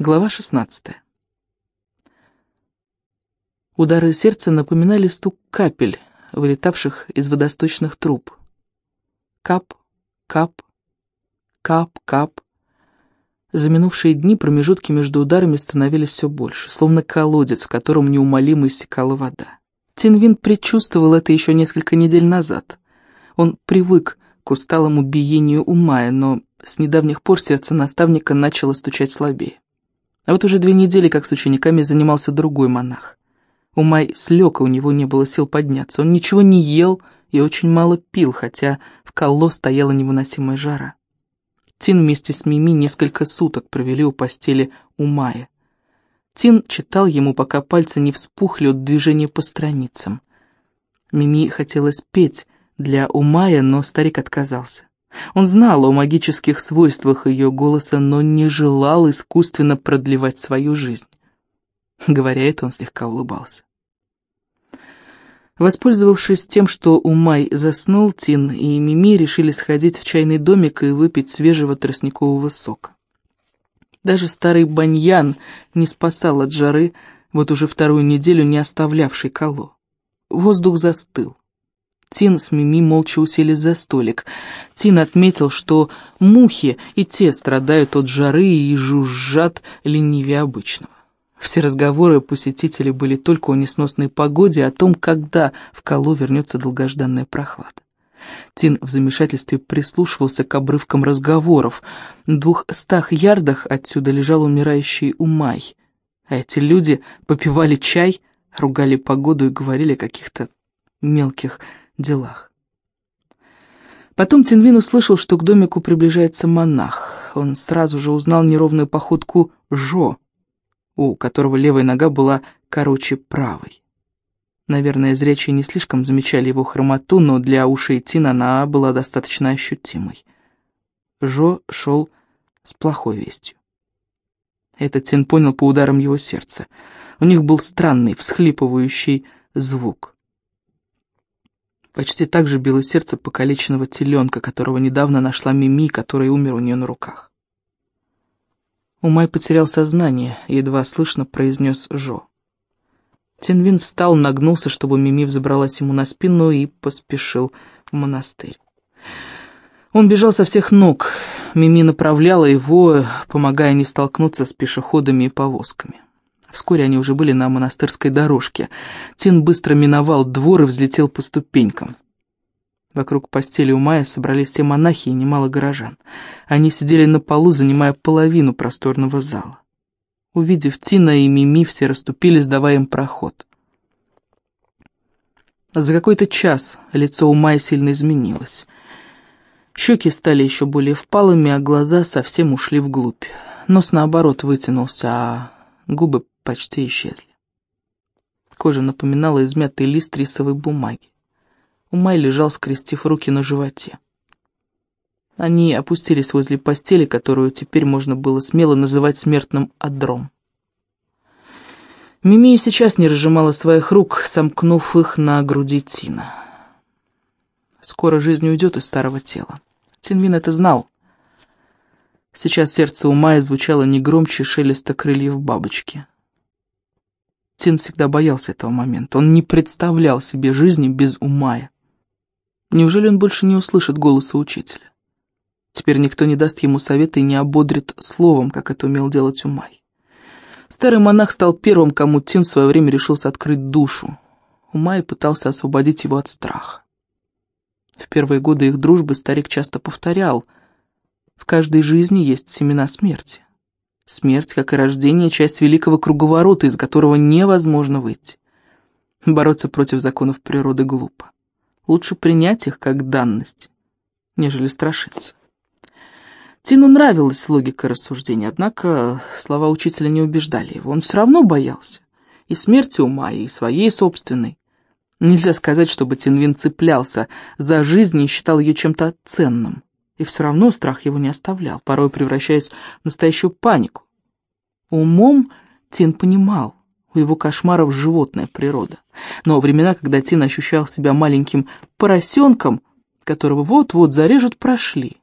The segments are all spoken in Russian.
Глава 16. Удары сердца напоминали стук капель, вылетавших из водосточных труб. Кап, кап, кап, кап. За минувшие дни промежутки между ударами становились все больше, словно колодец, в котором неумолимо иссякала вода. Тинвин предчувствовал это еще несколько недель назад. Он привык к усталому биению умая, но с недавних пор сердце наставника начало стучать слабее. А вот уже две недели, как с учениками, занимался другой монах. Умай слег, и у него не было сил подняться. Он ничего не ел и очень мало пил, хотя в колло стояла невыносимая жара. Тин вместе с Мими несколько суток провели у постели Умая. Тин читал ему, пока пальцы не вспухли от движения по страницам. Мими хотелось петь для Умая, но старик отказался. Он знал о магических свойствах ее голоса, но не желал искусственно продлевать свою жизнь. Говоря это, он слегка улыбался. Воспользовавшись тем, что Умай заснул, Тин и Мими решили сходить в чайный домик и выпить свежего тростникового сока. Даже старый баньян не спасал от жары, вот уже вторую неделю не оставлявший коло. Воздух застыл. Тин с Мими молча уселись за столик. Тин отметил, что мухи и те страдают от жары и жужжат ленивее обычного. Все разговоры посетителей были только о несносной погоде, о том, когда в Калу вернется долгожданная прохлада. Тин в замешательстве прислушивался к обрывкам разговоров. В двухстах ярдах отсюда лежал умирающий Умай. А эти люди попивали чай, ругали погоду и говорили о каких-то мелких делах. Потом Тинвин услышал, что к домику приближается монах. Он сразу же узнал неровную походку Жо, у которого левая нога была короче правой. Наверное, зрячие не слишком замечали его хромоту, но для ушей Тина она была достаточно ощутимой. Жо шел с плохой вестью. Этот Тин понял по ударам его сердца. У них был странный, всхлипывающий звук. Почти так же било сердце покалеченного теленка, которого недавно нашла Мими, который умер у нее на руках. Умай потерял сознание, едва слышно произнес Жо. Тинвин встал, нагнулся, чтобы Мими взобралась ему на спину и поспешил в монастырь. Он бежал со всех ног. Мими направляла его, помогая не столкнуться с пешеходами и повозками. Вскоре они уже были на монастырской дорожке. Тин быстро миновал двор и взлетел по ступенькам. Вокруг постели у Майя собрались все монахи и немало горожан. Они сидели на полу, занимая половину просторного зала. Увидев Тина и Мими, все расступились, давая им проход. За какой-то час лицо у Майя сильно изменилось. Щеки стали еще более впалыми, а глаза совсем ушли вглубь. Нос, наоборот, вытянулся, а губы почти исчезли. Кожа напоминала измятый лист рисовой бумаги. Умай лежал, скрестив руки на животе. Они опустились возле постели, которую теперь можно было смело называть смертным одром. Мими сейчас не разжимала своих рук, сомкнув их на груди Тина. Скоро жизнь уйдет из старого тела. Тинвин это знал. Сейчас сердце Умая звучало не громче шелеста крыльев бабочки. Тин всегда боялся этого момента. Он не представлял себе жизни без Умая. Неужели он больше не услышит голоса учителя? Теперь никто не даст ему совета и не ободрит словом, как это умел делать Умай. Старый монах стал первым, кому Тин в свое время решился открыть душу. Умай пытался освободить его от страха. В первые годы их дружбы старик часто повторял, в каждой жизни есть семена смерти. Смерть, как и рождение, часть великого круговорота, из которого невозможно выйти. Бороться против законов природы глупо. Лучше принять их как данность, нежели страшиться. Тину нравилась логика рассуждения, однако слова учителя не убеждали его. Он все равно боялся. И смерти ума, и своей собственной. Нельзя сказать, чтобы Тинвин цеплялся за жизнь и считал ее чем-то ценным. И все равно страх его не оставлял, порой превращаясь в настоящую панику. Умом Тин понимал, у его кошмаров животная природа. Но времена, когда Тин ощущал себя маленьким поросенком, которого вот-вот зарежут, прошли.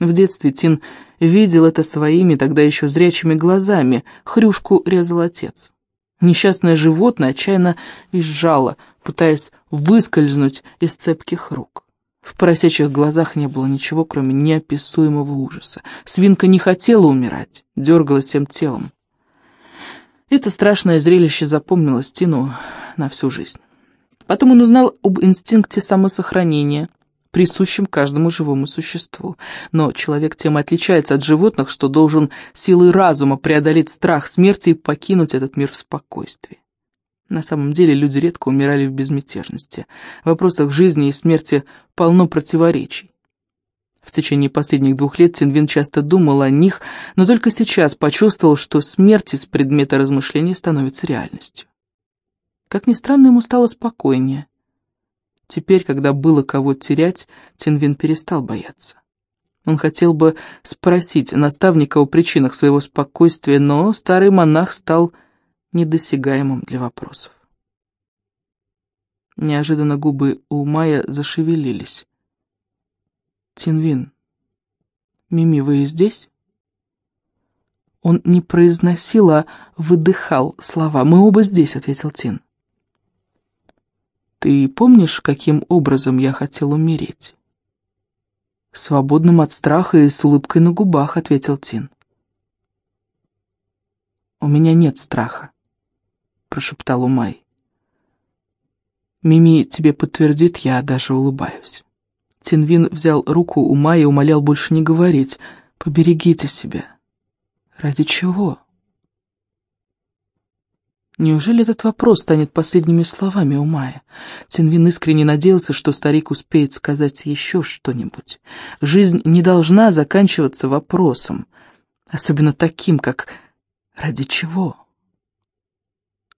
В детстве Тин видел это своими, тогда еще зрячими глазами, хрюшку резал отец. Несчастное животное отчаянно визжало, пытаясь выскользнуть из цепких рук. В поросячьих глазах не было ничего, кроме неописуемого ужаса. Свинка не хотела умирать, дергалась всем телом. Это страшное зрелище запомнилось Тину на всю жизнь. Потом он узнал об инстинкте самосохранения, присущем каждому живому существу. Но человек тем отличается от животных, что должен силой разума преодолеть страх смерти и покинуть этот мир в спокойствии. На самом деле люди редко умирали в безмятежности. В вопросах жизни и смерти полно противоречий. В течение последних двух лет Тинвин часто думал о них, но только сейчас почувствовал, что смерть из предмета размышлений становится реальностью. Как ни странно, ему стало спокойнее. Теперь, когда было кого терять, Тинвин перестал бояться. Он хотел бы спросить наставника о причинах своего спокойствия, но старый монах стал недосягаемым для вопросов. Неожиданно губы у Майя зашевелились. «Тинвин, Мими, вы здесь?» Он не произносил, а выдыхал слова. «Мы оба здесь», — ответил Тин. «Ты помнишь, каким образом я хотел умереть?» «Свободным от страха и с улыбкой на губах», — ответил Тин. «У меня нет страха», — прошептал Умай. «Мими тебе подтвердит, я даже улыбаюсь». Тинвин взял руку Умая и умолял больше не говорить. «Поберегите себя». «Ради чего?» Неужели этот вопрос станет последними словами Умая? Тинвин искренне надеялся, что старик успеет сказать еще что-нибудь. Жизнь не должна заканчиваться вопросом, особенно таким, как «ради чего?».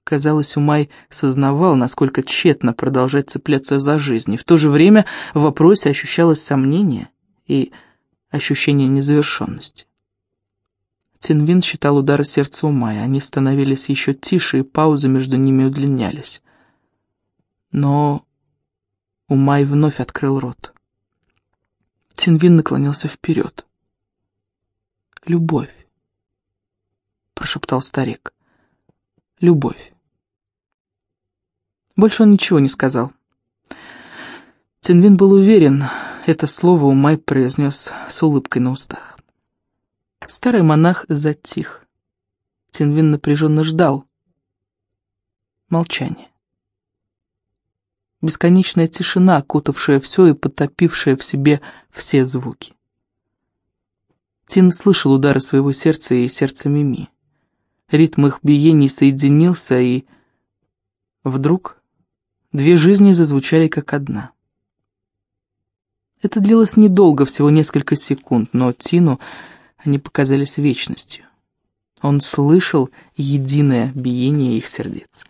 Казалось, Умай сознавал, насколько тщетно продолжать цепляться за жизнь, и в то же время в вопросе ощущалось сомнение и ощущение незавершенности. Тинвин считал удары сердца Умая, они становились еще тише, и паузы между ними удлинялись. Но Умай вновь открыл рот. Тинвин наклонился вперед. «Любовь», — прошептал старик. «Любовь». Больше он ничего не сказал. Тинвин был уверен, это слово Умай произнес с улыбкой на устах. Старый монах затих. Тинвин напряженно ждал. Молчание. Бесконечная тишина, окутавшая все и потопившая в себе все звуки. Тин слышал удары своего сердца и сердца Мими. Ритм их биений соединился, и вдруг Две жизни зазвучали как одна. Это длилось недолго, всего несколько секунд, но Тину они показались вечностью. Он слышал единое биение их сердец.